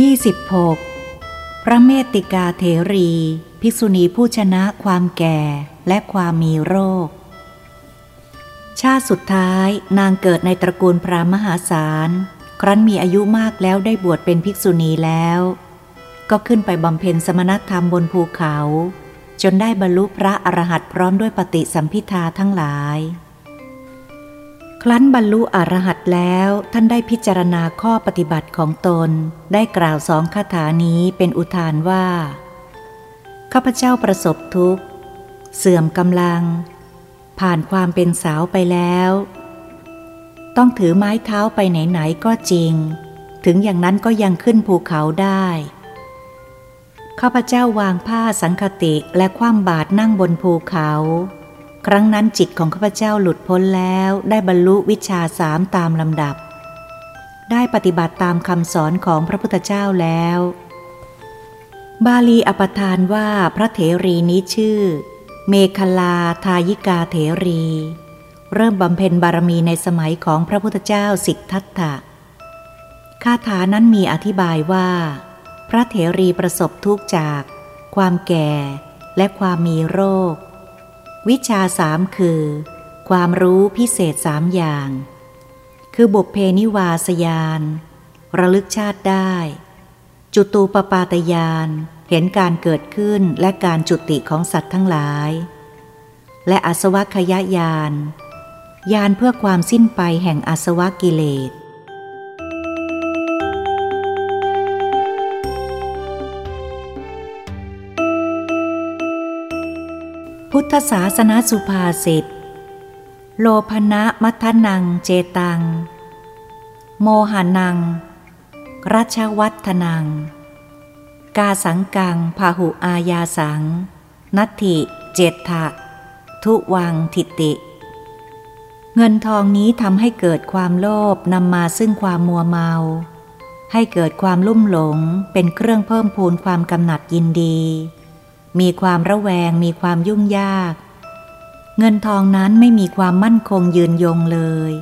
26. พระเมติกาเถรี ภิกษุณีผู้ชนะความแก่และความมีโรค ชาติสุดท้ายนางเกิดในตระกูลพระมหาศาล ครั้นมีอายุมากแล้วได้บวชเป็นภิกษุณีแล้ว ก็ขึ้นไปบำเพ็ญสมณธรรมบนภูเขา จนได้บรรลุพระอรหันต์พร้อมด้วยปฏิสัมพิทาทั้งหลาย ครั้นบรรลุอรหัตแล้วท่านได้พิจารณาข้อปฏิบัติของตน ได้กล่าวสองคาถานี้เป็นอุทานว่า ข้าพเจ้าประสบทุกข์ เสื่อมกำลัง ผ่านความเป็นสาวไปแล้ว ต้องถือไม้เท้าไปไหน ๆ ก็จริง ถึงอย่างนั้นก็ยังขึ้นภูเขาได้ ข้าพเจ้าวางผ้าสังคติและคว่ำบาตรนั่งบนภูเขา ครั้งนั้นจิตของข้าพเจ้าหลุดพ้นแล้วได้บรรลุวิชาสามตามลำดับ ได้ปฏิบัติตามคำสอนของพระพุทธเจ้าแล้ว บาลีอปทานว่าพระเถรีนี้ชื่อ เมคลาทายิกาเถรี เริ่มบำเพ็ญบารมีในสมัยของพระพุทธเจ้าสิทธัตถะคาถานั้นมีอธิบายว่า พระเถรีประสบทุกข์จาก ความแก่และความมีโรค วิชาสามคือ ความรู้พิเศษสามอย่าง คือบุพเพนิวาสยาน ระลึกชาติได้ จุตูปปาตยาน เห็นการเกิดขึ้นและการจุติของสัตว์ทั้งหลาย และอสวคยายาน ยานเพื่อความสิ้นไปแห่งอสวกิเลส พุทธศาสนาสุภาษิต โลภนะมัทนังเจตัง โมหานัง รัชวัฒนัง กาสังกังพาหุอายาสัง นัตถิ เจตทะทุวังทิติ เงินทองนี้ทำให้เกิดความโลภนำมาซึ่งความมัวเมา ให้เกิดความลุ่มหลงเป็นเครื่องเพิ่มพูนความกำหนัดยินดี มีความระแวงมีความยุ่งยาก เงินทองนั้นไม่มีความมั่นคงยืนยงเลย